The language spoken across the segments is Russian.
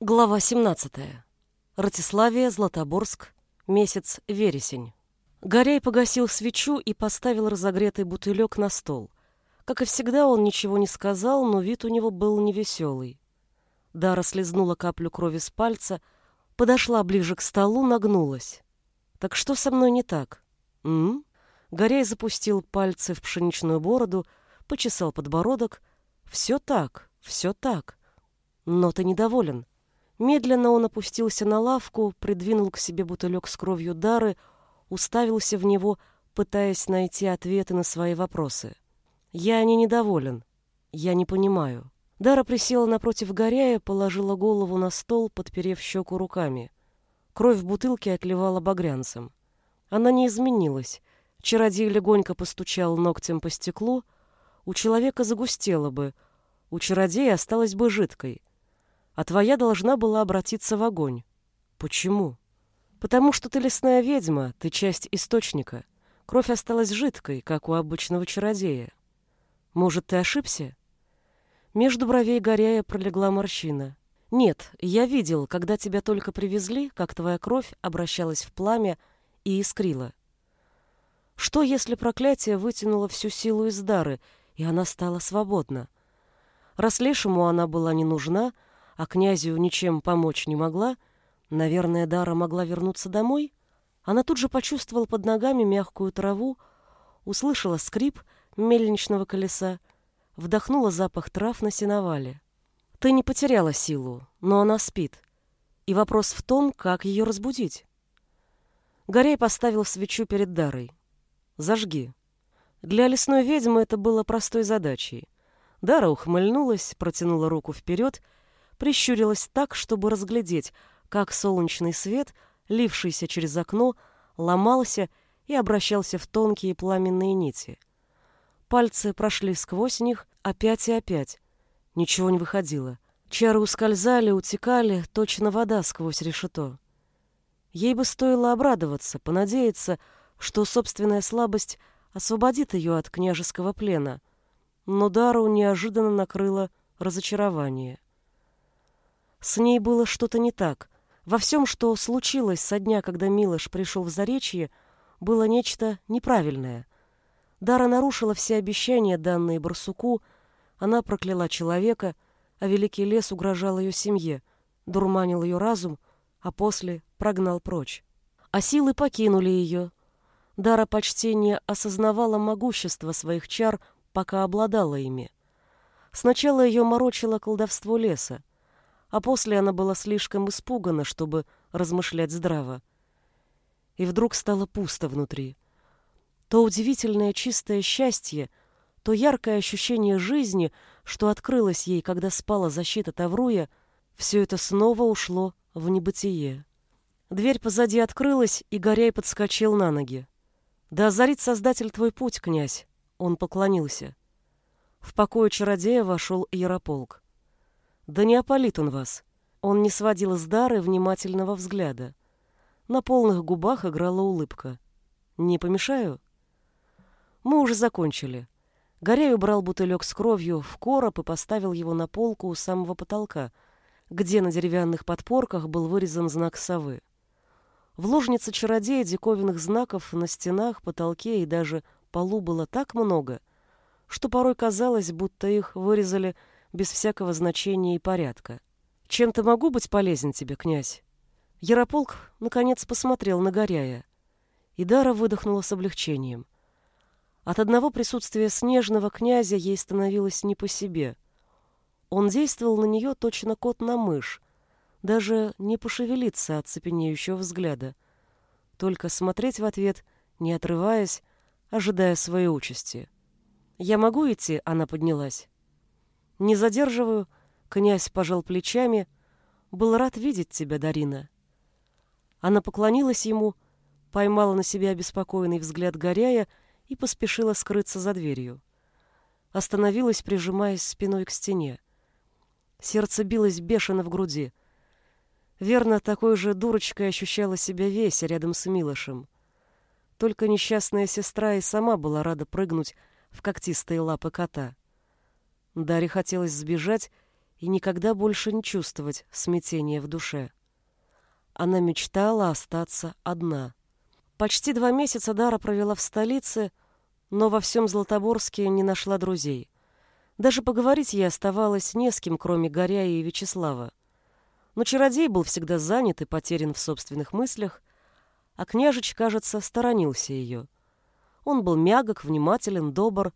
Глава 17. Ратиславия, Златоборск, месяц вересень. Горяй погасил свечу и поставил разогретый бутылек на стол. Как и всегда, он ничего не сказал, но вид у него был невеселый. Дара слезнула каплю крови с пальца, подошла ближе к столу, нагнулась. «Так что со мной не так?» «М?», Горяй запустил пальцы в пшеничную бороду, почесал подбородок. «Все так, все так. Но ты недоволен». Медленно он опустился на лавку, придвинул к себе бутылек с кровью Дары, уставился в него, пытаясь найти ответы на свои вопросы. «Я не недоволен. Я не понимаю». Дара присела напротив Горяя, положила голову на стол, подперев щеку руками. Кровь в бутылке отливала багрянцем. Она не изменилась. Чародей легонько постучал ногтем по стеклу. У человека загустело бы. У чародея осталась бы жидкой а твоя должна была обратиться в огонь. Почему? Потому что ты лесная ведьма, ты часть источника. Кровь осталась жидкой, как у обычного чародея. Может, ты ошибся? Между бровей горяя пролегла морщина. Нет, я видел, когда тебя только привезли, как твоя кровь обращалась в пламя и искрила. Что, если проклятие вытянуло всю силу из дары, и она стала свободна? Раз она была не нужна, а князю ничем помочь не могла, наверное, Дара могла вернуться домой? Она тут же почувствовала под ногами мягкую траву, услышала скрип мельничного колеса, вдохнула запах трав на сеновале. Ты не потеряла силу, но она спит. И вопрос в том, как ее разбудить. Горей поставил свечу перед Дарой. «Зажги». Для лесной ведьмы это было простой задачей. Дара ухмыльнулась, протянула руку вперед прищурилась так, чтобы разглядеть, как солнечный свет, лившийся через окно, ломался и обращался в тонкие пламенные нити. Пальцы прошли сквозь них опять и опять. Ничего не выходило. Чары ускользали, утекали, точно вода сквозь решето. Ей бы стоило обрадоваться, понадеяться, что собственная слабость освободит ее от княжеского плена. Но Дару неожиданно накрыло разочарование. С ней было что-то не так. Во всем, что случилось со дня, когда Милош пришел в Заречье, было нечто неправильное. Дара нарушила все обещания, данные барсуку, она прокляла человека, а великий лес угрожал ее семье, дурманил ее разум, а после прогнал прочь. А силы покинули ее. Дара почти не осознавала могущество своих чар, пока обладала ими. Сначала ее морочило колдовство леса а после она была слишком испугана, чтобы размышлять здраво. И вдруг стало пусто внутри. То удивительное чистое счастье, то яркое ощущение жизни, что открылось ей, когда спала защита Тавруя, все это снова ушло в небытие. Дверь позади открылась, и Горяй подскочил на ноги. «Да озарит Создатель твой путь, князь!» Он поклонился. В покое чародея вошел Ярополк. Да не опалит он вас. Он не сводил с Дары внимательного взгляда. На полных губах играла улыбка. Не помешаю? Мы уже закончили. Горяй убрал бутылек с кровью в короб и поставил его на полку у самого потолка, где на деревянных подпорках был вырезан знак совы. В ложнице чародея диковинных знаков на стенах, потолке и даже полу было так много, что порой казалось, будто их вырезали без всякого значения и порядка. «Чем-то могу быть полезен тебе, князь?» Ярополк, наконец, посмотрел на Горяя. И Дара выдохнула с облегчением. От одного присутствия снежного князя ей становилось не по себе. Он действовал на нее точно кот на мышь, даже не пошевелиться от цепенеющего взгляда, только смотреть в ответ, не отрываясь, ожидая своей участи. «Я могу идти?» — она поднялась. Не задерживаю, князь пожал плечами. Был рад видеть тебя, Дарина. Она поклонилась ему, поймала на себя обеспокоенный взгляд Горяя и поспешила скрыться за дверью. Остановилась, прижимаясь спиной к стене. Сердце билось бешено в груди. Верно, такой же дурочкой ощущала себя Веся рядом с Милошем. Только несчастная сестра и сама была рада прыгнуть в когтистые лапы кота. Даре хотелось сбежать и никогда больше не чувствовать смятения в душе. Она мечтала остаться одна. Почти два месяца Дара провела в столице, но во всем Златоборске не нашла друзей. Даже поговорить ей оставалось не с кем, кроме Горя и Вячеслава. Но чародей был всегда занят и потерян в собственных мыслях, а княжич, кажется, сторонился ее. Он был мягок, внимателен, добр,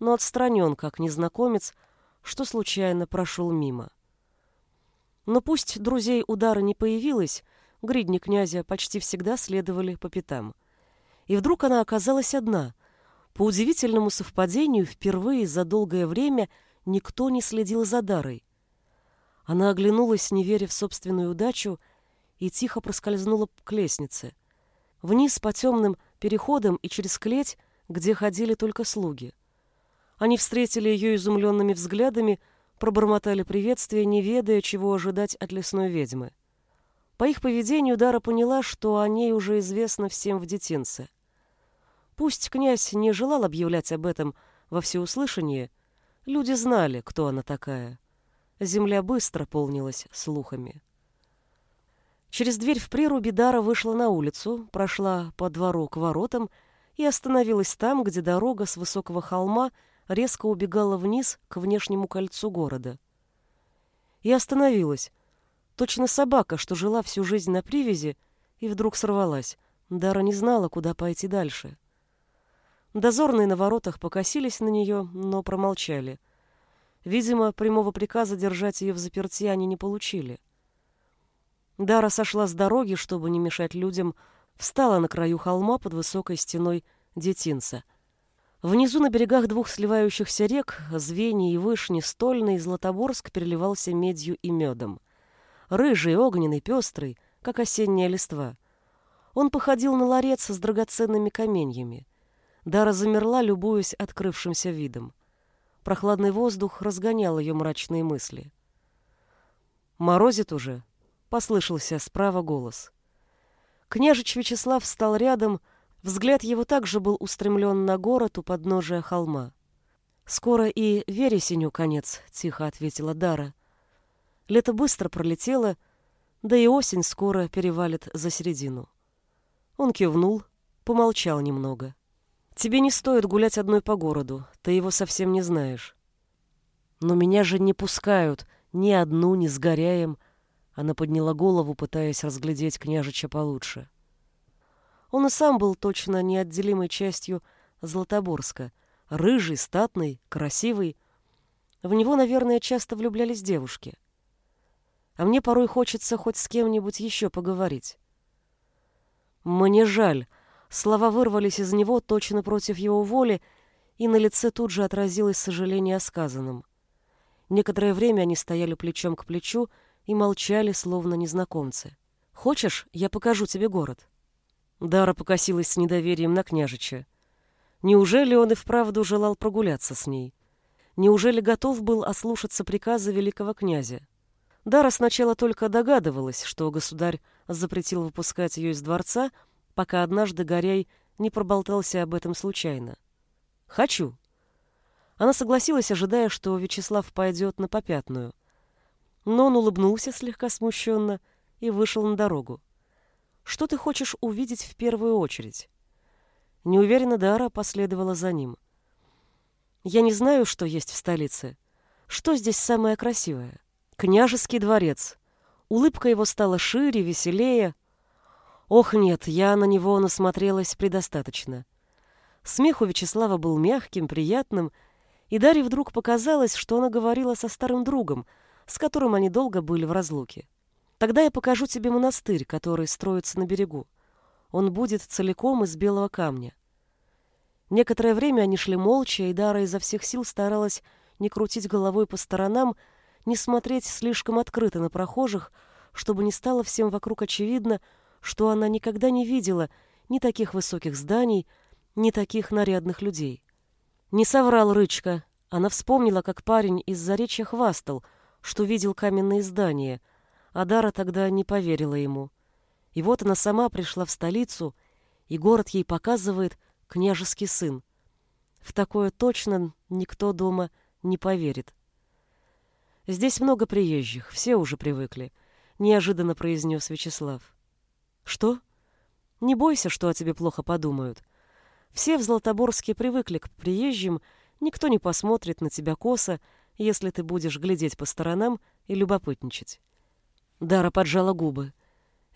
но отстранен, как незнакомец, что случайно прошел мимо. Но пусть друзей удара не появилось, гридни князя почти всегда следовали по пятам. И вдруг она оказалась одна. По удивительному совпадению, впервые за долгое время никто не следил за Дарой. Она оглянулась, не веря в собственную удачу, и тихо проскользнула к лестнице. Вниз по темным переходам и через клеть, где ходили только слуги. Они встретили ее изумленными взглядами, пробормотали приветствие, не ведая, чего ожидать от лесной ведьмы. По их поведению Дара поняла, что о ней уже известно всем в детинце. Пусть князь не желал объявлять об этом во всеуслышание, люди знали, кто она такая. Земля быстро полнилась слухами. Через дверь в прируби Дара вышла на улицу, прошла по двору к воротам и остановилась там, где дорога с высокого холма резко убегала вниз к внешнему кольцу города. И остановилась, Точно собака, что жила всю жизнь на привязи и вдруг сорвалась. Дара не знала, куда пойти дальше. Дозорные на воротах покосились на нее, но промолчали. Видимо, прямого приказа держать ее в заперти они не получили. Дара сошла с дороги, чтобы не мешать людям, встала на краю холма под высокой стеной детинца. Внизу на берегах двух сливающихся рек, Звени и Вышни, Стольный и Златоборск переливался медью и медом рыжий, огненный, пестрый, как осенняя листва. Он походил на ларец с драгоценными каменьями. Дара замерла, любуясь открывшимся видом. Прохладный воздух разгонял ее мрачные мысли. «Морозит уже», — послышался справа голос. Княжич Вячеслав встал рядом, взгляд его также был устремлен на город у подножия холма. «Скоро и вересеню конец», — тихо ответила Дара. Лето быстро пролетело, да и осень скоро перевалит за середину. Он кивнул, помолчал немного. «Тебе не стоит гулять одной по городу, ты его совсем не знаешь». «Но меня же не пускают, ни одну, ни с горяем», она подняла голову, пытаясь разглядеть княжича получше. Он и сам был точно неотделимой частью Златоборска. Рыжий, статный, красивый. В него, наверное, часто влюблялись девушки а мне порой хочется хоть с кем-нибудь еще поговорить. Мне жаль. Слова вырвались из него точно против его воли, и на лице тут же отразилось сожаление о сказанном. Некоторое время они стояли плечом к плечу и молчали, словно незнакомцы. «Хочешь, я покажу тебе город?» Дара покосилась с недоверием на княжича. Неужели он и вправду желал прогуляться с ней? Неужели готов был ослушаться приказа великого князя? Дара сначала только догадывалась, что государь запретил выпускать ее из дворца, пока однажды Горяй не проболтался об этом случайно. «Хочу». Она согласилась, ожидая, что Вячеслав пойдет на попятную. Но он улыбнулся слегка смущенно и вышел на дорогу. «Что ты хочешь увидеть в первую очередь?» Неуверенно Дара последовала за ним. «Я не знаю, что есть в столице. Что здесь самое красивое?» Княжеский дворец. Улыбка его стала шире, веселее. Ох, нет, я на него насмотрелась предостаточно. Смех у Вячеслава был мягким, приятным, и Дарье вдруг показалось, что она говорила со старым другом, с которым они долго были в разлуке. Тогда я покажу тебе монастырь, который строится на берегу. Он будет целиком из белого камня. Некоторое время они шли молча, и Дара изо всех сил старалась не крутить головой по сторонам, не смотреть слишком открыто на прохожих, чтобы не стало всем вокруг очевидно, что она никогда не видела ни таких высоких зданий, ни таких нарядных людей. Не соврал Рычка. Она вспомнила, как парень из Заречья хвастал, что видел каменные здания, а Дара тогда не поверила ему. И вот она сама пришла в столицу, и город ей показывает княжеский сын. В такое точно никто дома не поверит. Здесь много приезжих, все уже привыкли, неожиданно произнес Вячеслав. Что? Не бойся, что о тебе плохо подумают. Все в Златоборске привыкли к приезжим, никто не посмотрит на тебя косо, если ты будешь глядеть по сторонам и любопытничать. Дара поджала губы.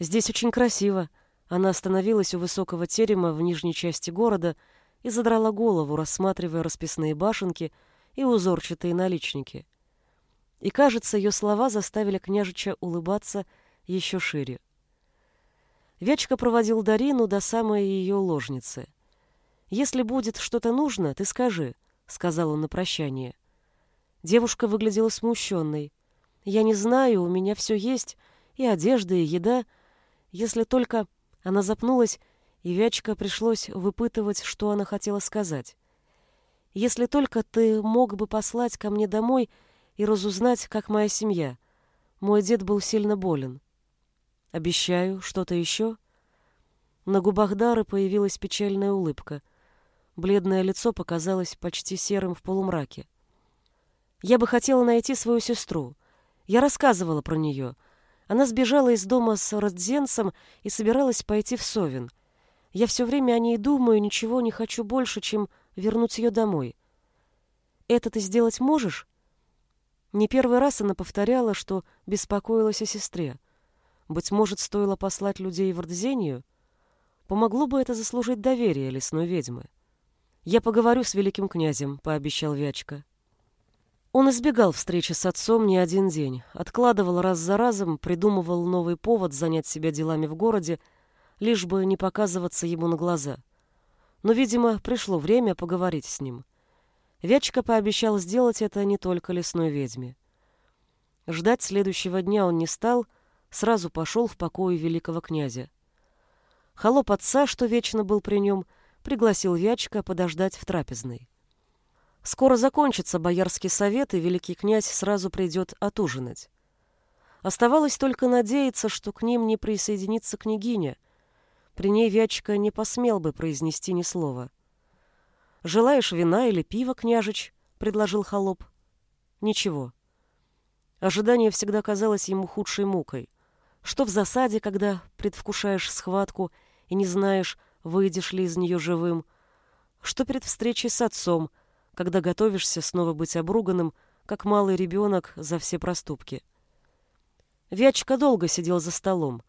Здесь очень красиво. Она остановилась у высокого терема в нижней части города и задрала голову, рассматривая расписные башенки и узорчатые наличники. И, кажется, ее слова заставили княжича улыбаться еще шире. Вячка проводил Дарину до самой ее ложницы. «Если будет что-то нужно, ты скажи», — сказал он на прощание. Девушка выглядела смущенной. «Я не знаю, у меня все есть, и одежда, и еда. Если только...» Она запнулась, и Вячка пришлось выпытывать, что она хотела сказать. «Если только ты мог бы послать ко мне домой и разузнать, как моя семья. Мой дед был сильно болен. Обещаю, что-то еще?» На губах Дары появилась печальная улыбка. Бледное лицо показалось почти серым в полумраке. «Я бы хотела найти свою сестру. Я рассказывала про нее. Она сбежала из дома с Родзенцем и собиралась пойти в Совин. Я все время о ней думаю, ничего не хочу больше, чем вернуть ее домой. Это ты сделать можешь?» Не первый раз она повторяла, что беспокоилась о сестре. Быть может, стоило послать людей в Ордзению? Помогло бы это заслужить доверие лесной ведьмы. «Я поговорю с великим князем», — пообещал Вячка. Он избегал встречи с отцом не один день, откладывал раз за разом, придумывал новый повод занять себя делами в городе, лишь бы не показываться ему на глаза. Но, видимо, пришло время поговорить с ним. Вячка пообещал сделать это не только лесной ведьме. Ждать следующего дня он не стал — сразу пошел в покои великого князя. Холоп отца, что вечно был при нем, пригласил Вячка подождать в трапезной. Скоро закончится боярский совет, и великий князь сразу придет отужинать. Оставалось только надеяться, что к ним не присоединится княгиня. При ней Вячка не посмел бы произнести ни слова. «Желаешь вина или пива, княжич?» — предложил холоп. «Ничего». Ожидание всегда казалось ему худшей мукой что в засаде, когда предвкушаешь схватку и не знаешь, выйдешь ли из нее живым, что перед встречей с отцом, когда готовишься снова быть обруганным, как малый ребенок за все проступки. Вячка долго сидел за столом.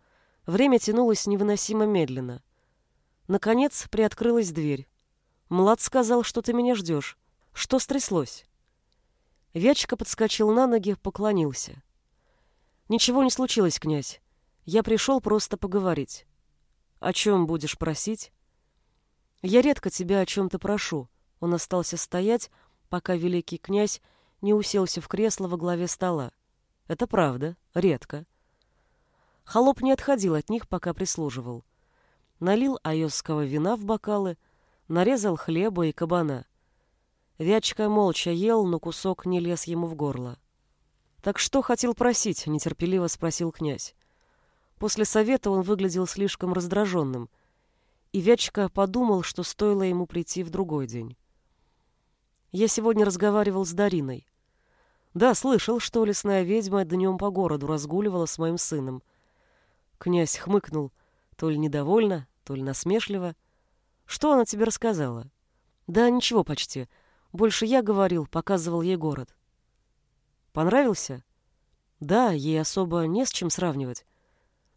Время тянулось невыносимо медленно. Наконец приоткрылась дверь. Млад сказал, что ты меня ждешь. Что стряслось? Вячка подскочил на ноги, поклонился. Ничего не случилось, князь. Я пришел просто поговорить. О чем будешь просить? Я редко тебя о чем-то прошу. Он остался стоять, пока великий князь не уселся в кресло во главе стола. Это правда, редко. Холоп не отходил от них, пока прислуживал. Налил айосского вина в бокалы, нарезал хлеба и кабана. Вячка молча ел, но кусок не лез ему в горло. «Так что хотел просить?» — нетерпеливо спросил князь. После совета он выглядел слишком раздраженным, и Вячка подумал, что стоило ему прийти в другой день. Я сегодня разговаривал с Дариной. Да, слышал, что лесная ведьма днем по городу разгуливала с моим сыном. Князь хмыкнул, то ли недовольно, то ли насмешливо. Что она тебе рассказала? Да ничего почти. Больше я говорил, показывал ей город. Понравился? Да, ей особо не с чем сравнивать.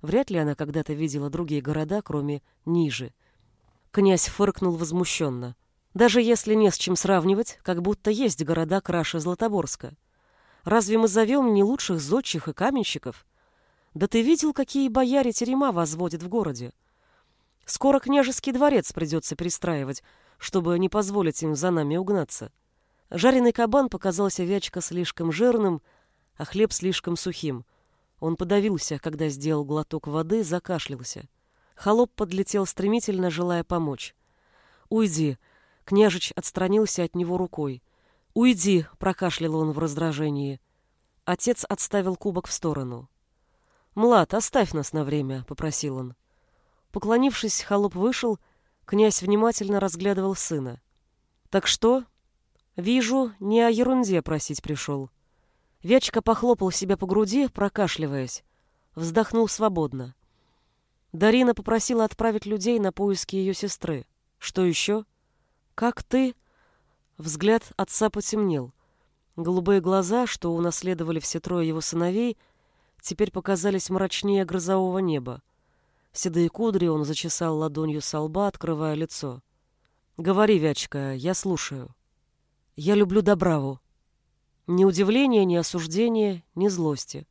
Вряд ли она когда-то видела другие города, кроме Нижи. Князь фыркнул возмущенно. Даже если не с чем сравнивать, как будто есть города краше Златоборска. Разве мы зовем не лучших зодчих и каменщиков? Да ты видел, какие бояре терема возводят в городе? Скоро княжеский дворец придется перестраивать, чтобы не позволить им за нами угнаться. Жареный кабан показался Вячка слишком жирным, а хлеб слишком сухим — он подавился, когда сделал глоток воды, закашлялся. Холоп подлетел стремительно, желая помочь. «Уйди!» — княжич отстранился от него рукой. «Уйди!» — прокашлял он в раздражении. Отец отставил кубок в сторону. «Млад, оставь нас на время», — попросил он. Поклонившись, холоп вышел, князь внимательно разглядывал сына. «Так что?» «Вижу, не о ерунде просить пришел». Вячка похлопал себя по груди, прокашливаясь. Вздохнул свободно. Дарина попросила отправить людей на поиски ее сестры. Что еще? Как ты? Взгляд отца потемнел. Голубые глаза, что унаследовали все трое его сыновей, теперь показались мрачнее грозового неба. Седые кудри он зачесал ладонью со лба, открывая лицо. «Говори, Вячка, я слушаю. Я люблю Добраву». Ни удивления, ни осуждения, ни злости.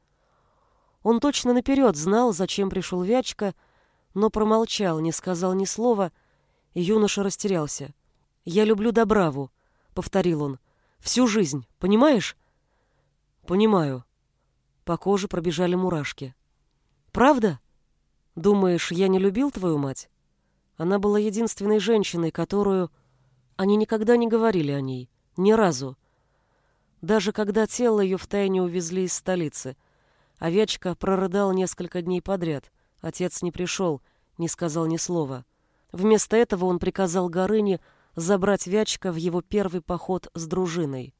Он точно наперед знал, зачем пришел Вячка, но промолчал, не сказал ни слова, и юноша растерялся. «Я люблю Добраву», — повторил он. «Всю жизнь, понимаешь?» «Понимаю». По коже пробежали мурашки. «Правда? Думаешь, я не любил твою мать?» Она была единственной женщиной, которую... Они никогда не говорили о ней. Ни разу. Даже когда тело ее втайне увезли из столицы. Овечка прорыдал несколько дней подряд. Отец не пришел, не сказал ни слова. Вместо этого он приказал Горыне забрать Вячка в его первый поход с дружиной.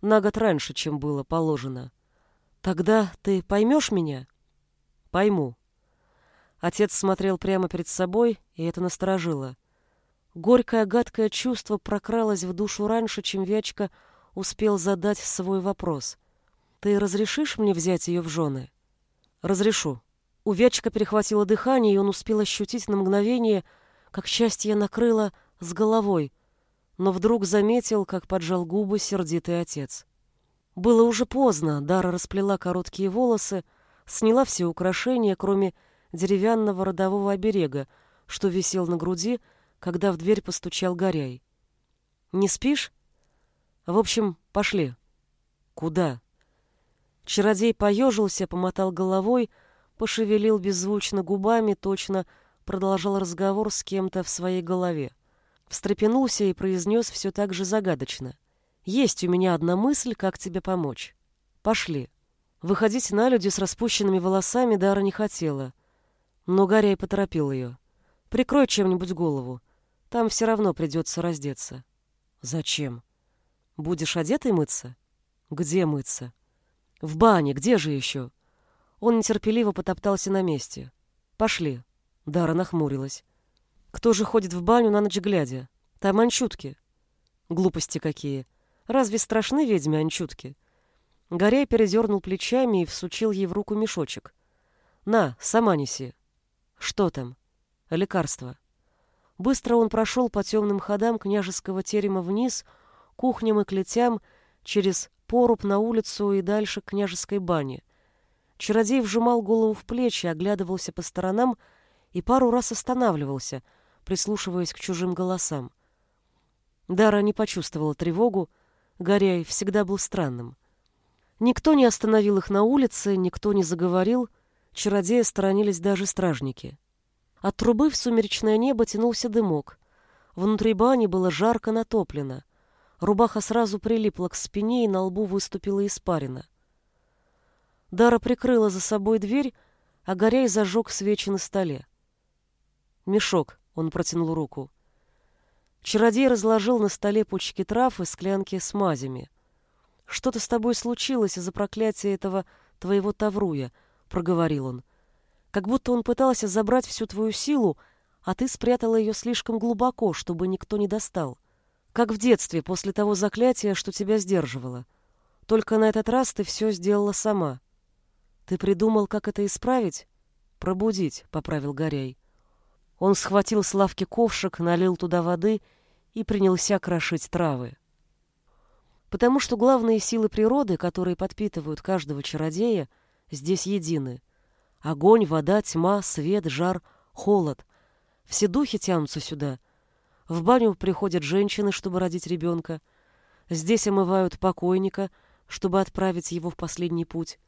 На год раньше, чем было положено. «Тогда ты поймешь меня?» «Пойму». Отец смотрел прямо перед собой, и это насторожило. Горькое, гадкое чувство прокралось в душу раньше, чем Вячка успел задать свой вопрос. «Ты разрешишь мне взять ее в жены?» «Разрешу». У Вячка перехватило дыхание, и он успел ощутить на мгновение, как счастье накрыло с головой, но вдруг заметил, как поджал губы сердитый отец. Было уже поздно, Дара расплела короткие волосы, сняла все украшения, кроме деревянного родового оберега, что висел на груди, когда в дверь постучал Горяй. «Не спишь?» В общем, пошли. Куда? Чародей поежился, помотал головой, пошевелил беззвучно губами, точно продолжал разговор с кем-то в своей голове. Встрепенулся и произнес все так же загадочно. «Есть у меня одна мысль, как тебе помочь. Пошли». Выходить на люди с распущенными волосами Дара не хотела, но Гарри поторопил ее. «Прикрой чем-нибудь голову, там все равно придется раздеться». «Зачем?» Будешь одетый мыться? Где мыться? В бане, где же еще? Он нетерпеливо потоптался на месте. Пошли. Дара нахмурилась. Кто же ходит в баню на ночь глядя? Там анчутки. Глупости какие. Разве страшны ведьмы анчутки? Горяй передернул плечами и всучил ей в руку мешочек. На, сама неси. Что там? Лекарство. Быстро он прошел по темным ходам княжеского терема вниз, кухням и клетям, через поруб на улицу и дальше к княжеской бане. Чародей вжимал голову в плечи, оглядывался по сторонам и пару раз останавливался, прислушиваясь к чужим голосам. Дара не почувствовала тревогу, Горяй всегда был странным. Никто не остановил их на улице, никто не заговорил, чародея сторонились даже стражники. От трубы в сумеречное небо тянулся дымок. Внутри бани было жарко натоплено. Рубаха сразу прилипла к спине, и на лбу выступила испарина. Дара прикрыла за собой дверь, а Горяй зажег свечи на столе. «Мешок», — он протянул руку. Чародей разложил на столе пучки трав и склянки с мазями. «Что-то с тобой случилось из-за проклятия этого твоего Тавруя», — проговорил он. «Как будто он пытался забрать всю твою силу, а ты спрятала ее слишком глубоко, чтобы никто не достал. Как в детстве, после того заклятия, что тебя сдерживало. Только на этот раз ты все сделала сама. Ты придумал, как это исправить? Пробудить, — поправил Горяй. Он схватил с лавки ковшик, налил туда воды и принялся крошить травы. Потому что главные силы природы, которые подпитывают каждого чародея, здесь едины. Огонь, вода, тьма, свет, жар, холод. Все духи тянутся сюда — в баню приходят женщины, чтобы родить ребенка. Здесь омывают покойника, чтобы отправить его в последний путь.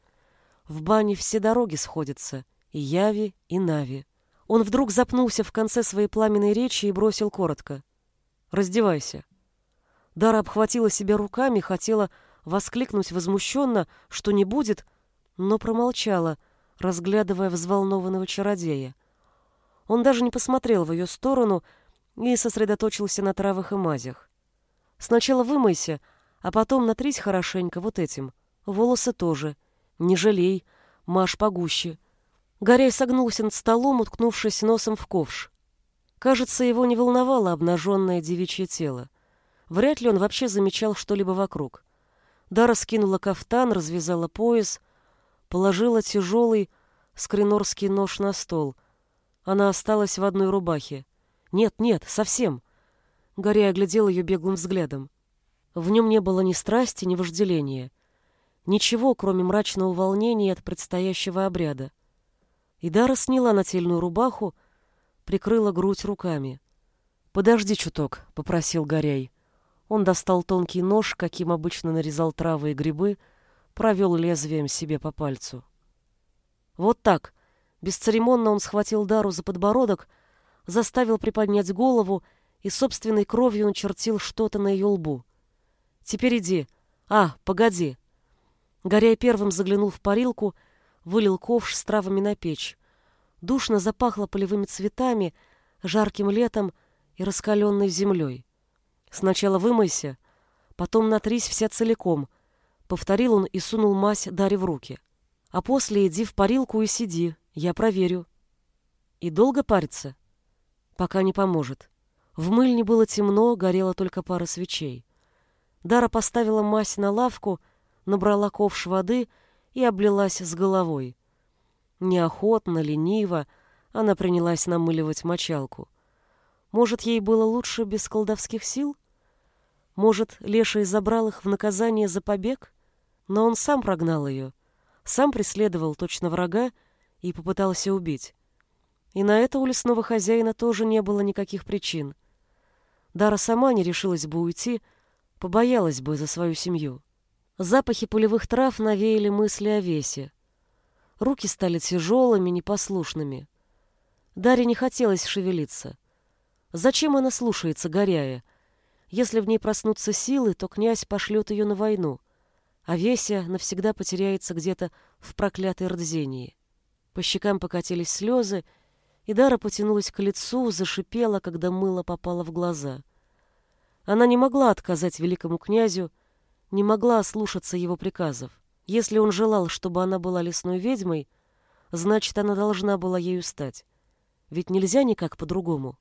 В бане все дороги сходятся, и Яви, и Нави. Он вдруг запнулся в конце своей пламенной речи и бросил коротко. «Раздевайся». Дара обхватила себя руками, хотела воскликнуть возмущенно, что не будет, но промолчала, разглядывая взволнованного чародея. Он даже не посмотрел в ее сторону, и сосредоточился на травах и мазях. Сначала вымойся, а потом натрись хорошенько вот этим, Волосы тоже. Не жалей, маш погуще. Горяй согнулся над столом, уткнувшись носом в ковш. Кажется, его не волновало обнаженное девичье тело. Вряд ли он вообще замечал что-либо вокруг. Дара скинула кафтан, развязала пояс, положила тяжелый скринорский нож на стол. Она осталась в одной рубахе. Нет, нет, совсем. Горя оглядел ее беглым взглядом. В нем не было ни страсти, ни вожделения. Ничего, кроме мрачного волнения от предстоящего обряда. И Дара сняла нательную рубаху, прикрыла грудь руками. «Подожди чуток», — попросил Горяй. Он достал тонкий нож, каким обычно нарезал травы и грибы, провел лезвием себе по пальцу. Вот так. Бесцеремонно он схватил Дару за подбородок, заставил приподнять голову и собственной кровью начертил что-то на ее лбу. «Теперь иди. А, погоди». Горяй первым заглянул в парилку, вылил ковш с травами на печь. Душно запахло полевыми цветами, жарким летом и раскаленной землей. Сначала вымойся, потом натрись вся целиком, повторил он и сунул мазь Даре в руки. А после иди в парилку и сиди, я проверю. И долго париться? Пока не поможет. В мыльне было темно, горела только пара свечей. Дара поставила мазь на лавку, набрала ковш воды и облилась с головой. Неохотно, лениво она принялась намыливать мочалку. Может, ей было лучше без колдовских сил? Может, Леший забрал их в наказание за побег? Но он сам прогнал ее, сам преследовал точно врага и попытался убить. И на это у лесного хозяина тоже не было никаких причин. Дара сама не решилась бы уйти, побоялась бы за свою семью. Запахи полевых трав навеяли мысли о весе. Руки стали тяжелыми, непослушными. Даре не хотелось шевелиться. Зачем она слушается, горяя? Если в ней проснутся силы, то князь пошлет ее на войну, а Веся навсегда потеряется где-то в проклятой Рдзении. По щекам покатились слезы, и Дара потянулась к лицу, зашипела, когда мыло попало в глаза. Она не могла отказать великому князю, не могла слушаться его приказов. Если он желал, чтобы она была лесной ведьмой, значит, она должна была ею стать. Ведь нельзя никак по-другому.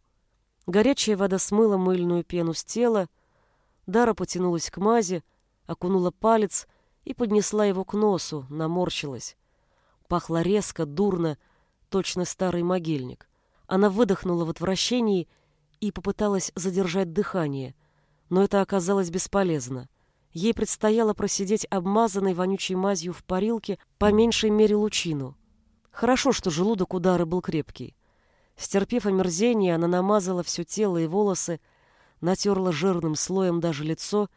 Горячая вода смыла мыльную пену с тела, Дара потянулась к мази, окунула палец и поднесла его к носу, наморщилась. Пахло резко, дурно, точно старый могильник. Она выдохнула в отвращении и попыталась задержать дыхание, но это оказалось бесполезно. Ей предстояло просидеть обмазанной вонючей мазью в парилке по меньшей мере лучину. Хорошо, что желудок удары был крепкий. Стерпев омерзение, она намазала все тело и волосы, натерла жирным слоем даже лицо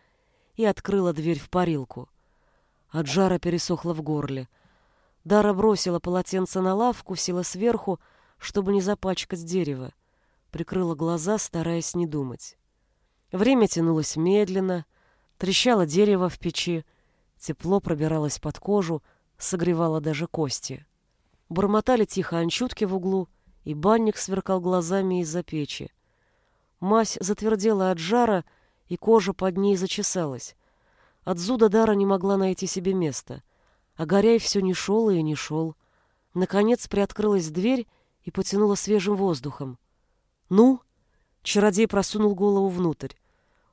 и открыла дверь в парилку. От жара пересохло в горле. Дара бросила полотенце на лавку, села сверху, чтобы не запачкать дерево. Прикрыла глаза, стараясь не думать. Время тянулось медленно, трещало дерево в печи, тепло пробиралось под кожу, согревало даже кости. Бормотали тихо анчутки в углу — и банник сверкал глазами из-за печи. Мазь затвердела от жара, и кожа под ней зачесалась. От зуда Дара не могла найти себе места. А Горяй все не шел и не шел. Наконец приоткрылась дверь и потянула свежим воздухом. «Ну?» Чародей просунул голову внутрь.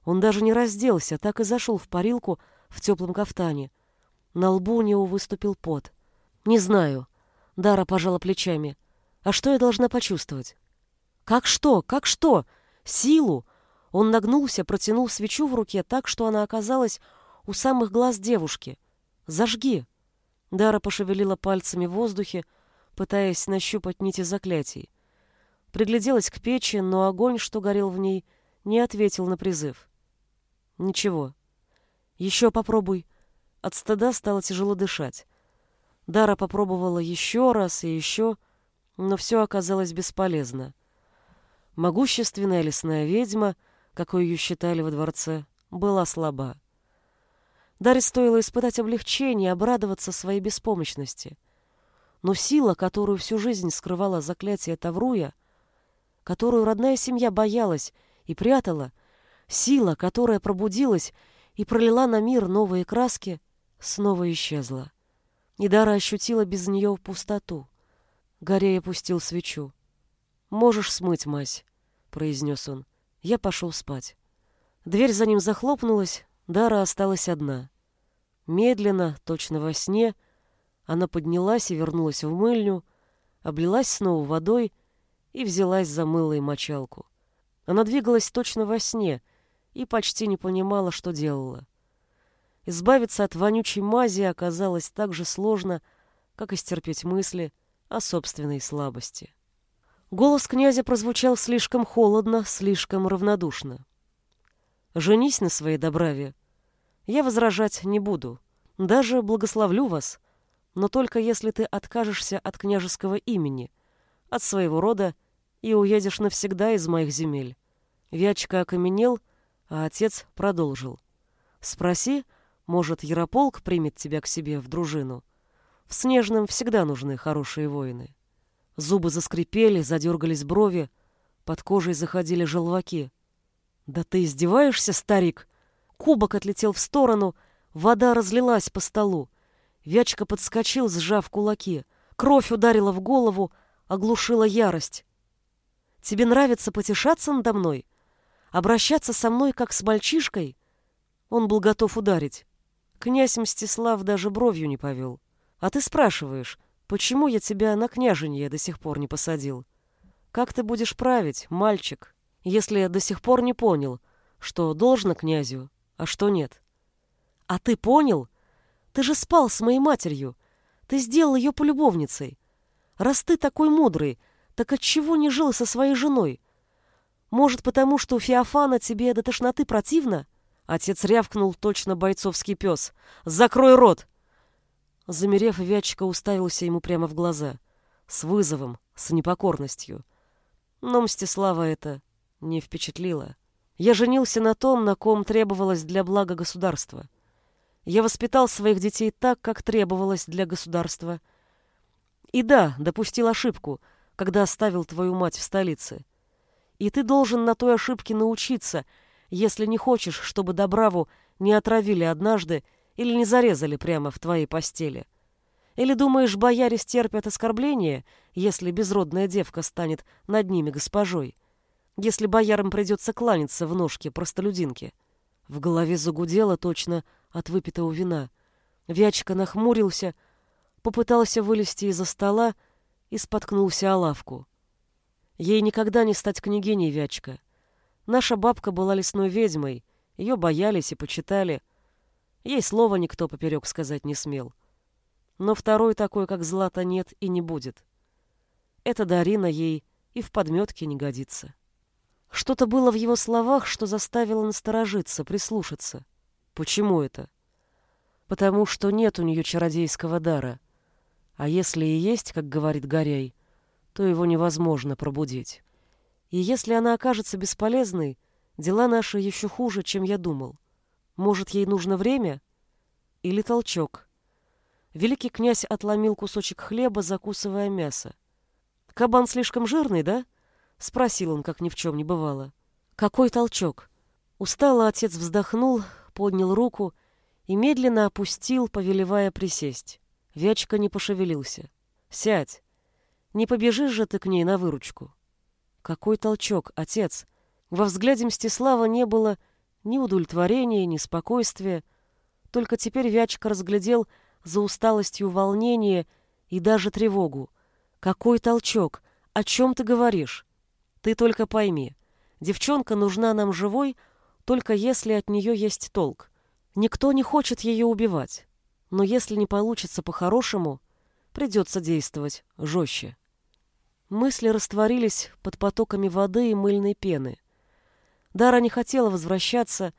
Он даже не разделся, так и зашел в парилку в теплом кафтане. На лбу у него выступил пот. «Не знаю». Дара пожала плечами. А что я должна почувствовать? Как что? Как что? Силу? Он нагнулся, протянул свечу в руке так, что она оказалась у самых глаз девушки. Зажги. Дара пошевелила пальцами в воздухе, пытаясь нащупать нити заклятий. Пригляделась к печи, но огонь, что горел в ней, не ответил на призыв. Ничего. Еще попробуй. От стыда стало тяжело дышать. Дара попробовала еще раз и еще, но все оказалось бесполезно. Могущественная лесная ведьма, какой ее считали во дворце, была слаба. Даре стоило испытать облегчение, обрадоваться своей беспомощности. Но сила, которую всю жизнь скрывала заклятие Тавруя, которую родная семья боялась и прятала, сила, которая пробудилась и пролила на мир новые краски, снова исчезла. И Дара ощутила без нее пустоту. Горей опустил свечу. «Можешь смыть, мазь», — произнес он. Я пошел спать. Дверь за ним захлопнулась, Дара осталась одна. Медленно, точно во сне, она поднялась и вернулась в мыльню, облилась снова водой и взялась за мыло и мочалку. Она двигалась точно во сне и почти не понимала, что делала. Избавиться от вонючей мази оказалось так же сложно, как и стерпеть мысли о собственной слабости. Голос князя прозвучал слишком холодно, слишком равнодушно. «Женись на своей добраве. Я возражать не буду. Даже благословлю вас, но только если ты откажешься от княжеского имени, от своего рода и уедешь навсегда из моих земель». Вячка окаменел, а отец продолжил. «Спроси, может, Ярополк примет тебя к себе в дружину? В Снежном всегда нужны хорошие воины». Зубы заскрипели, задергались брови, под кожей заходили желваки. «Да ты издеваешься, старик?» Кубок отлетел в сторону, вода разлилась по столу. Вячка подскочил, сжав кулаки. Кровь ударила в голову, оглушила ярость. «Тебе нравится потешаться надо мной? Обращаться со мной, как с мальчишкой?» Он был готов ударить. Князь Мстислав даже бровью не повел. «А ты спрашиваешь, Почему я тебя на княженье до сих пор не посадил? Как ты будешь править, мальчик, если я до сих пор не понял, что должно князю, а что нет? А ты понял? Ты же спал с моей матерью. Ты сделал ее полюбовницей. Раз ты такой мудрый, так отчего не жил со своей женой? Может, потому что у Феофана тебе до тошноты противно? Отец рявкнул точно бойцовский пес. «Закрой рот!» Замерев, Вячка уставился ему прямо в глаза. С вызовом, с непокорностью. Но Мстислава это не впечатлило. Я женился на том, на ком требовалось для блага государства. Я воспитал своих детей так, как требовалось для государства. И да, допустил ошибку, когда оставил твою мать в столице. И ты должен на той ошибке научиться, если не хочешь, чтобы Добраву не отравили однажды или не зарезали прямо в твоей постели? Или думаешь, бояре стерпят оскорбление, если безродная девка станет над ними госпожой? Если боярам придется кланяться в ножке простолюдинки? В голове загудело точно от выпитого вина. Вячка нахмурился, попытался вылезти из-за стола и споткнулся о лавку. Ей никогда не стать княгиней Вячка. Наша бабка была лесной ведьмой, ее боялись и почитали — Ей слова никто поперек сказать не смел. Но второй такой, как Злата, нет и не будет. Эта Дарина ей и в подметке не годится. Что-то было в его словах, что заставило насторожиться, прислушаться. Почему это? Потому что нет у нее чародейского дара. А если и есть, как говорит Горяй, то его невозможно пробудить. И если она окажется бесполезной, дела наши еще хуже, чем я думал. Может, ей нужно время? Или толчок? Великий князь отломил кусочек хлеба, закусывая мясо. «Кабан слишком жирный, да?» — спросил он, как ни в чем не бывало. «Какой толчок?» Устало отец вздохнул, поднял руку и медленно опустил, повелевая присесть. Вячка не пошевелился. «Сядь. Не побежишь же ты к ней на выручку?» «Какой толчок, отец?» Во взгляде Мстислава не было ни удовлетворения, ни спокойствия. Только теперь Вячка разглядел за усталостью волнение и даже тревогу. «Какой толчок? О чем ты говоришь? Ты только пойми, девчонка нужна нам живой, только если от нее есть толк. Никто не хочет ее убивать. Но если не получится по-хорошему, придется действовать жестче». Мысли растворились под потоками воды и мыльной пены. Дара не хотела возвращаться,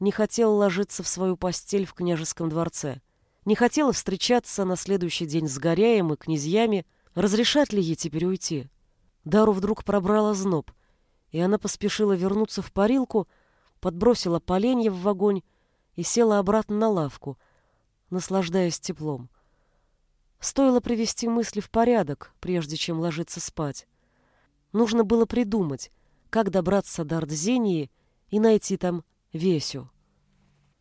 не хотела ложиться в свою постель в княжеском дворце, не хотела встречаться на следующий день с Горяем и князьями, разрешат ли ей теперь уйти. Дару вдруг пробрала зноб, и она поспешила вернуться в парилку, подбросила поленья в огонь и села обратно на лавку, наслаждаясь теплом. Стоило привести мысли в порядок, прежде чем ложиться спать. Нужно было придумать, как добраться до Ардзении и найти там Весю.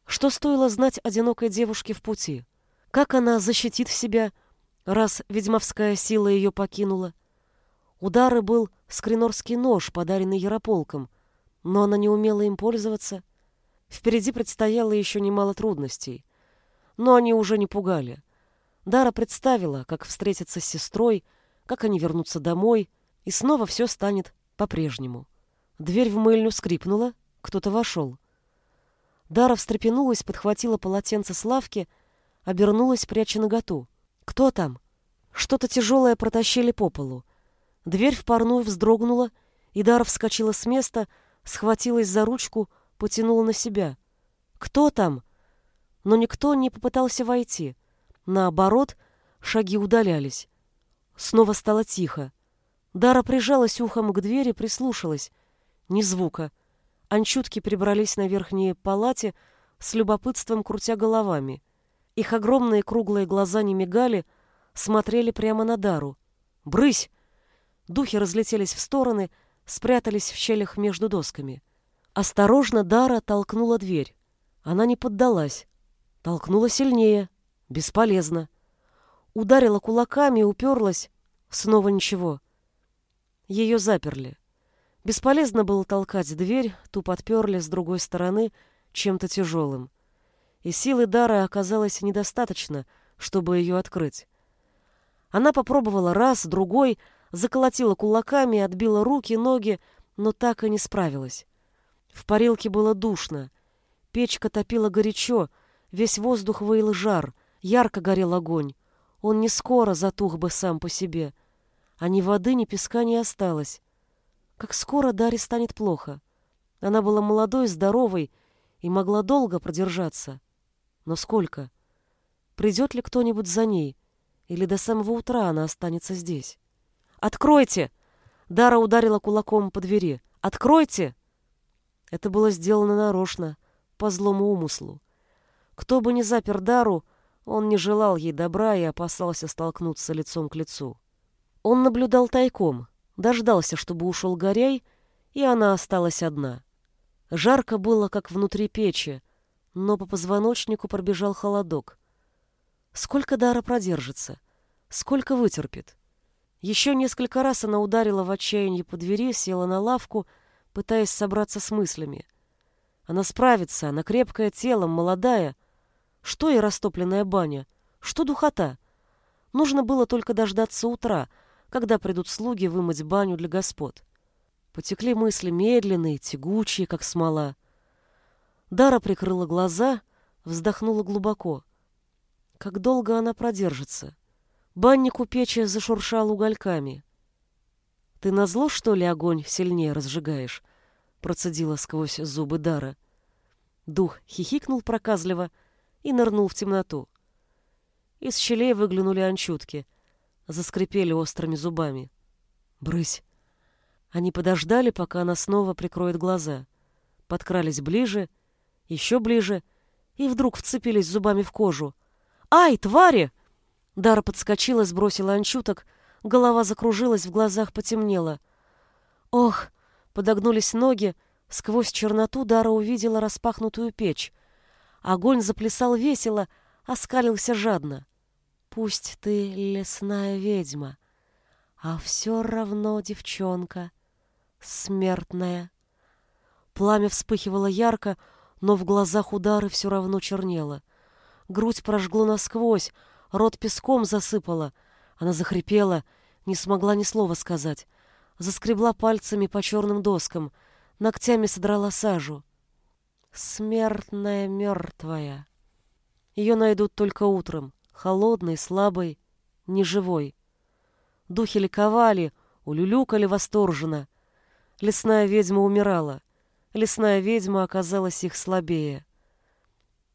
Что стоило знать одинокой девушке в пути? Как она защитит себя, раз ведьмовская сила ее покинула? Удары был скринорский нож, подаренный Ярополком, но она не умела им пользоваться. Впереди предстояло еще немало трудностей, но они уже не пугали. Дара представила, как встретиться с сестрой, как они вернутся домой, и снова все станет по-прежнему. Дверь в мыльню скрипнула, кто-то вошел. Дара встрепенулась, подхватила полотенце с лавки, обернулась, пряча наготу. «Кто там?» Что-то тяжелое протащили по полу. Дверь в парную вздрогнула, и Дара вскочила с места, схватилась за ручку, потянула на себя. «Кто там?» Но никто не попытался войти. Наоборот, шаги удалялись. Снова стало тихо. Дара прижалась ухом к двери, прислушалась. Ни звука. Анчутки прибрались на верхние палате, с любопытством крутя головами. Их огромные круглые глаза не мигали, смотрели прямо на Дару. «Брысь!» Духи разлетелись в стороны, спрятались в щелях между досками. Осторожно Дара толкнула дверь. Она не поддалась. Толкнула сильнее. Бесполезно. Ударила кулаками, уперлась. Снова ничего. Ее заперли. Бесполезно было толкать дверь, ту подперли с другой стороны чем-то тяжелым. И силы Дары оказалось недостаточно, чтобы ее открыть. Она попробовала раз, другой, заколотила кулаками, отбила руки, ноги, но так и не справилась. В парилке было душно. Печка топила горячо, весь воздух выил жар, ярко горел огонь. Он не скоро затух бы сам по себе. А ни воды, ни песка не осталось. Как скоро Даре станет плохо. Она была молодой, здоровой и могла долго продержаться. Но сколько? Придет ли кто-нибудь за ней? Или до самого утра она останется здесь? «Откройте!» Дара ударила кулаком по двери. «Откройте!» Это было сделано нарочно, по злому умыслу. Кто бы ни запер Дару, он не желал ей добра и опасался столкнуться лицом к лицу. Он наблюдал тайком, дождался, чтобы ушел Горяй, и она осталась одна. Жарко было, как внутри печи, но по позвоночнику пробежал холодок. Сколько Дара продержится? Сколько вытерпит? Еще несколько раз она ударила в отчаянии по двери, села на лавку, пытаясь собраться с мыслями. Она справится, она крепкое телом, молодая. Что ей растопленная баня? Что духота? Нужно было только дождаться утра, когда придут слуги вымыть баню для господ. Потекли мысли медленные, тягучие, как смола. Дара прикрыла глаза, вздохнула глубоко. Как долго она продержится? Банник у печи зашуршал угольками. «Ты назло, что ли, огонь сильнее разжигаешь?» Процедила сквозь зубы Дара. Дух хихикнул проказливо и нырнул в темноту. Из щелей выглянули анчутки. Заскрипели острыми зубами. «Брысь!» Они подождали, пока она снова прикроет глаза. Подкрались ближе, еще ближе, и вдруг вцепились зубами в кожу. «Ай, твари!» Дара подскочила, сбросила анчуток, голова закружилась, в глазах потемнело. Ох, подогнулись ноги, сквозь черноту Дара увидела распахнутую печь. Огонь заплясал весело, оскалился жадно. Пусть ты лесная ведьма, а все равно девчонка, смертная. Пламя вспыхивало ярко, но в глазах удары все равно чернело. Грудь прожгло насквозь, Рот песком засыпала. Она захрипела, не смогла ни слова сказать. Заскребла пальцами по черным доскам, ногтями содрала сажу. Смертная мертвая. Ее найдут только утром, холодной, слабой, неживой. Духи ликовали, улюлюкали восторженно. Лесная ведьма умирала. Лесная ведьма оказалась их слабее.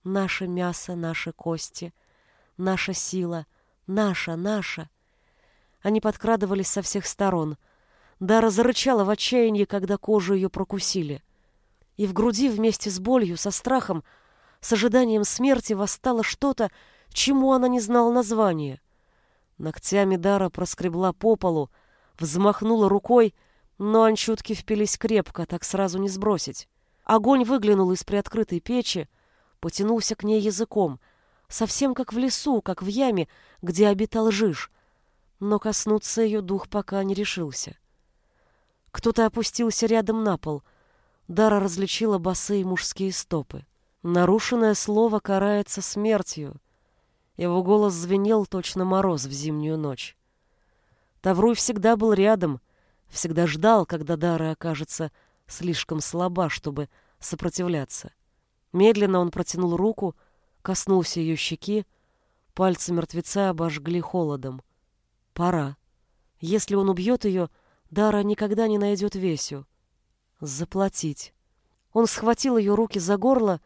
Наше мясо, наши кости — наша сила, наша, наша. Они подкрадывались со всех сторон. Дара зарычала в отчаянии, когда кожу ее прокусили. И в груди вместе с болью, со страхом, с ожиданием смерти восстало что-то, чему она не знала названия. Ногтями Дара проскребла по полу, взмахнула рукой, но анчутки впились крепко, так сразу не сбросить. Огонь выглянул из приоткрытой печи, потянулся к ней языком, совсем как в лесу, как в яме, где обитал Жиж, но коснуться ее дух пока не решился. Кто-то опустился рядом на пол. Дара различила босые мужские стопы. Нарушенное слово карается смертью. Его голос звенел точно мороз в зимнюю ночь. Тавруй всегда был рядом, всегда ждал, когда Дара окажется слишком слаба, чтобы сопротивляться. Медленно он протянул руку, коснулся ее щеки, пальцы мертвеца обожгли холодом. Пора. Если он убьет ее, Дара никогда не найдет Весю. Заплатить. Он схватил ее руки за горло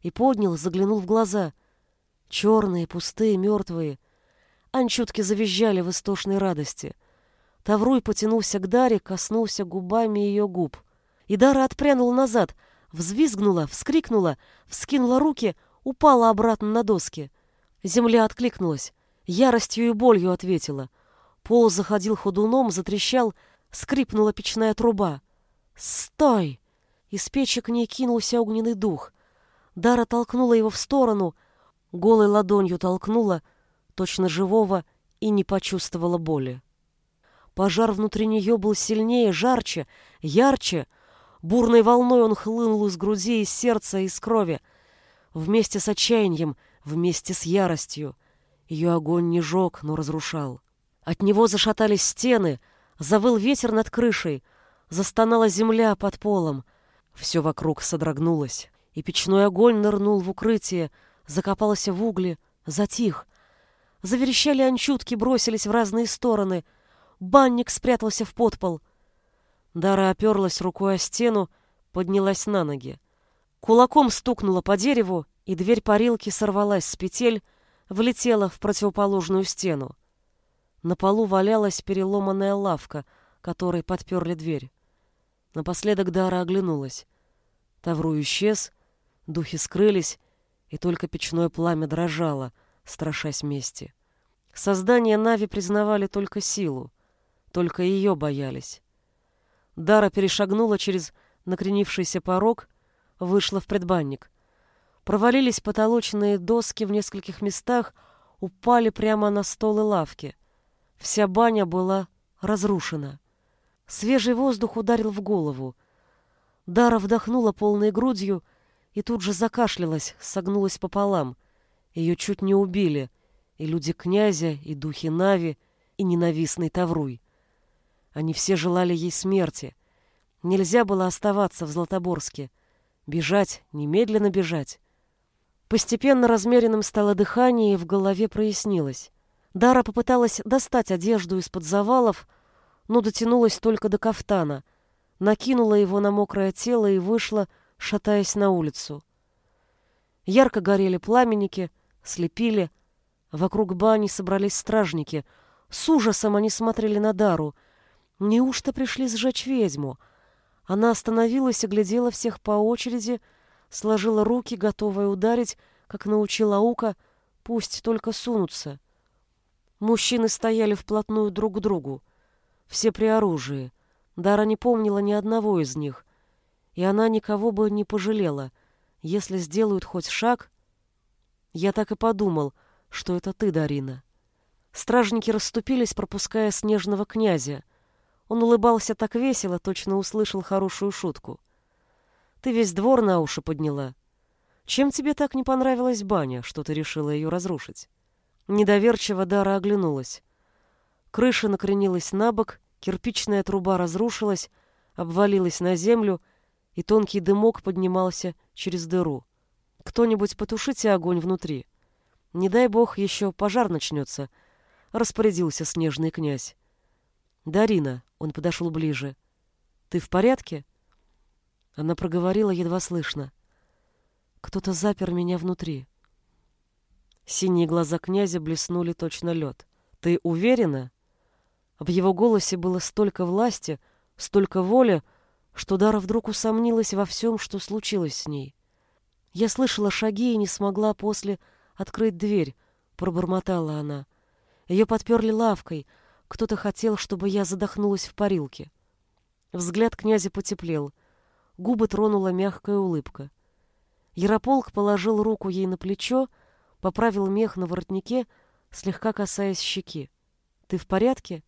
и поднял, заглянул в глаза. Черные, пустые, мертвые. Анчутки завизжали в истошной радости. Тавруй потянулся к Даре, коснулся губами ее губ. И Дара отпрянула назад, взвизгнула, вскрикнула, вскинула руки, упала обратно на доски. Земля откликнулась, яростью и болью ответила. Пол заходил ходуном, затрещал, скрипнула печная труба. «Стой!» Из печи к ней кинулся огненный дух. Дара толкнула его в сторону, голой ладонью толкнула, точно живого, и не почувствовала боли. Пожар внутри нее был сильнее, жарче, ярче. Бурной волной он хлынул из груди, из сердца, из крови. Вместе с отчаянием, вместе с яростью. Ее огонь не жег, но разрушал. От него зашатались стены, завыл ветер над крышей, застонала земля под полом. Все вокруг содрогнулось, и печной огонь нырнул в укрытие, закопался в угли, затих. Заверещали анчутки, бросились в разные стороны — Банник спрятался в подпол. Дара оперлась рукой о стену, поднялась на ноги. Кулаком стукнула по дереву, и дверь парилки сорвалась с петель, влетела в противоположную стену. На полу валялась переломанная лавка, которой подперли дверь. Напоследок Дара оглянулась. Тавру исчез, духи скрылись, и только печное пламя дрожало, страшась мести. Создание Нави признавали только силу. Только ее боялись. Дара перешагнула через накренившийся порог, вышла в предбанник. Провалились потолочные доски в нескольких местах, упали прямо на стол и лавки. Вся баня была разрушена. Свежий воздух ударил в голову. Дара вдохнула полной грудью и тут же закашлялась, согнулась пополам. Ее чуть не убили, и люди князя, и духи Нави, и ненавистный Тавруй. Они все желали ей смерти. Нельзя было оставаться в Златоборске. Бежать, немедленно бежать. Постепенно размеренным стало дыхание, и в голове прояснилось. Дара попыталась достать одежду из-под завалов, но дотянулась только до кафтана, накинула его на мокрое тело и вышла, шатаясь на улицу. Ярко горели пламенники, слепили. Вокруг бани собрались стражники. С ужасом они смотрели на Дару — Неужто пришли сжечь ведьму? Она остановилась и глядела всех по очереди, сложила руки, готовая ударить, как научила Ука, пусть только сунутся. Мужчины стояли вплотную друг к другу, все при оружии. Дара не помнила ни одного из них, и она никого бы не пожалела, если сделают хоть шаг. Я так и подумал, что это ты, Дарина. Стражники расступились, пропуская снежного князя. Он улыбался так весело, точно услышал хорошую шутку. «Ты весь двор на уши подняла. Чем тебе так не понравилась баня, что ты решила ее разрушить?» Недоверчиво Дара оглянулась. Крыша накренилась на бок, кирпичная труба разрушилась, обвалилась на землю, и тонкий дымок поднимался через дыру. «Кто-нибудь потушите огонь внутри. Не дай бог, еще пожар начнется», — распорядился снежный князь. «Дарина», — он подошел ближе, — «ты в порядке?» Она проговорила едва слышно. «Кто-то запер меня внутри». Синие глаза князя блеснули точно лед. «Ты уверена?» В его голосе было столько власти, столько воли, что Дара вдруг усомнилась во всем, что случилось с ней. «Я слышала шаги и не смогла после открыть дверь», — пробормотала она. Ее подперли лавкой — кто-то хотел, чтобы я задохнулась в парилке. Взгляд князя потеплел. Губы тронула мягкая улыбка. Ярополк положил руку ей на плечо, поправил мех на воротнике, слегка касаясь щеки. «Ты в порядке?»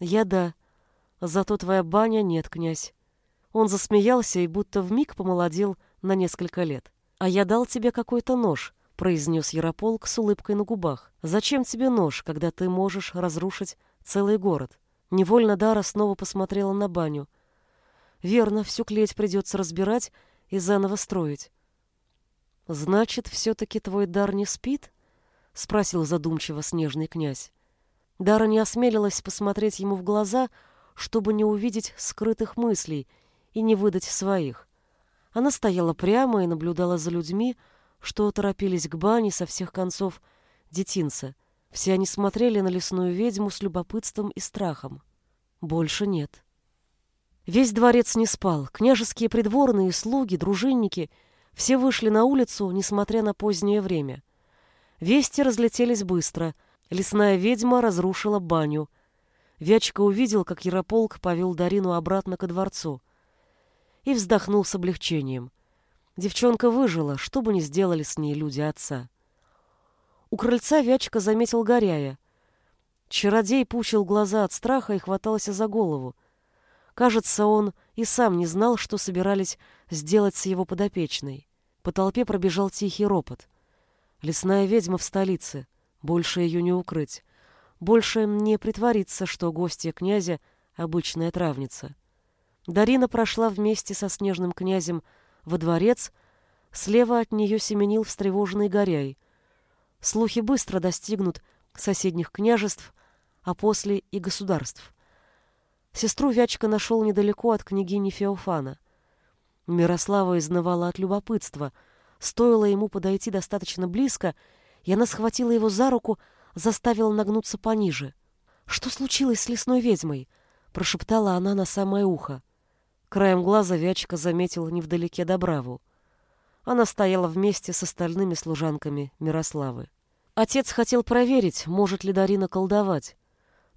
«Я да. Зато твоя баня нет, князь». Он засмеялся и будто вмиг помолодел на несколько лет. «А я дал тебе какой-то нож», — произнес Ярополк с улыбкой на губах. «Зачем тебе нож, когда ты можешь разрушить целый город?» Невольно Дара снова посмотрела на баню. «Верно, всю клеть придется разбирать и заново строить». «Значит, все-таки твой дар не спит?» — спросил задумчиво снежный князь. Дара не осмелилась посмотреть ему в глаза, чтобы не увидеть скрытых мыслей и не выдать своих. Она стояла прямо и наблюдала за людьми, что торопились к бане со всех концов детинца. Все они смотрели на лесную ведьму с любопытством и страхом. Больше нет. Весь дворец не спал. Княжеские придворные, слуги, дружинники — все вышли на улицу, несмотря на позднее время. Вести разлетелись быстро. Лесная ведьма разрушила баню. Вячка увидел, как Ярополк повел Дарину обратно ко дворцу. И вздохнул с облегчением. Девчонка выжила, что бы ни сделали с ней люди отца. У крыльца Вячка заметил Горяя. Чародей пучил глаза от страха и хватался за голову. Кажется, он и сам не знал, что собирались сделать с его подопечной. По толпе пробежал тихий ропот. Лесная ведьма в столице. Больше ее не укрыть. Больше не притвориться, что гостья князя — обычная травница. Дарина прошла вместе со снежным князем во дворец, слева от нее семенил встревоженный горяй. Слухи быстро достигнут соседних княжеств, а после и государств. Сестру Вячка нашел недалеко от княгини Феофана — Мирослава изнывала от любопытства. Стоило ему подойти достаточно близко, и она схватила его за руку, заставила нагнуться пониже. «Что случилось с лесной ведьмой?» — прошептала она на самое ухо. Краем глаза Вячка заметил невдалеке Добраву. Она стояла вместе с остальными служанками Мирославы. Отец хотел проверить, может ли Дарина колдовать.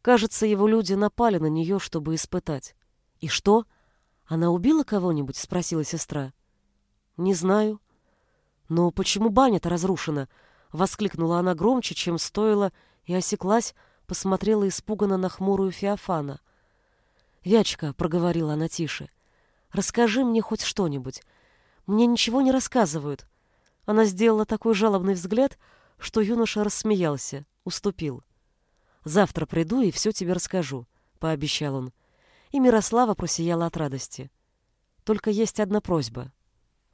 Кажется, его люди напали на нее, чтобы испытать. И что? — «Она убила кого-нибудь?» — спросила сестра. «Не знаю». «Но почему баня-то разрушена?» — воскликнула она громче, чем стоило, и осеклась, посмотрела испуганно на хмурую Феофана. «Вячка», — проговорила она тише, — «расскажи мне хоть что-нибудь. Мне ничего не рассказывают». Она сделала такой жалобный взгляд, что юноша рассмеялся, уступил. «Завтра приду и все тебе расскажу», — пообещал он и Мирослава просияла от радости. Только есть одна просьба.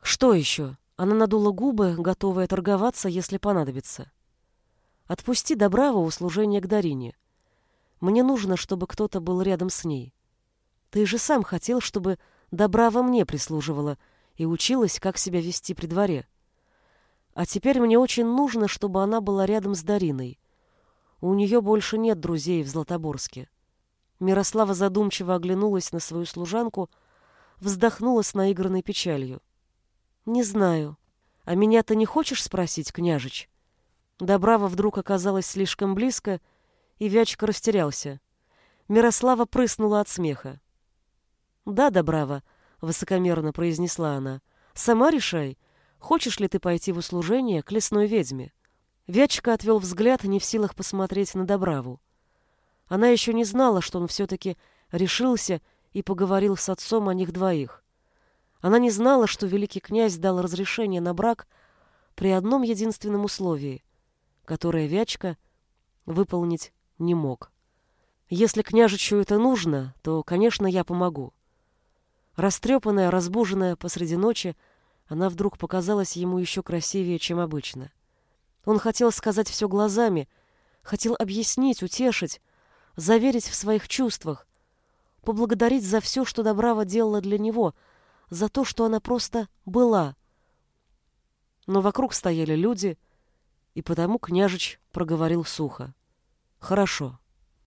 Что еще? Она надула губы, готовая торговаться, если понадобится. Отпусти Добрава у служения к Дарине. Мне нужно, чтобы кто-то был рядом с ней. Ты же сам хотел, чтобы Добрава мне прислуживала и училась, как себя вести при дворе. А теперь мне очень нужно, чтобы она была рядом с Дариной. У нее больше нет друзей в Златоборске. Мирослава задумчиво оглянулась на свою служанку, вздохнула с наигранной печалью. «Не знаю. А меня ты не хочешь спросить, княжич?» Добрава вдруг оказалась слишком близко, и Вячка растерялся. Мирослава прыснула от смеха. «Да, Добрава», — высокомерно произнесла она, — «сама решай, хочешь ли ты пойти в услужение к лесной ведьме». Вячка отвел взгляд, не в силах посмотреть на Добраву. Она еще не знала, что он все-таки решился и поговорил с отцом о них двоих. Она не знала, что великий князь дал разрешение на брак при одном единственном условии, которое Вячка выполнить не мог. Если княжичу это нужно, то, конечно, я помогу. Растрепанная, разбуженная посреди ночи, она вдруг показалась ему еще красивее, чем обычно. Он хотел сказать все глазами, хотел объяснить, утешить, заверить в своих чувствах, поблагодарить за все, что Добрава делала для него, за то, что она просто была. Но вокруг стояли люди, и потому княжич проговорил сухо. «Хорошо».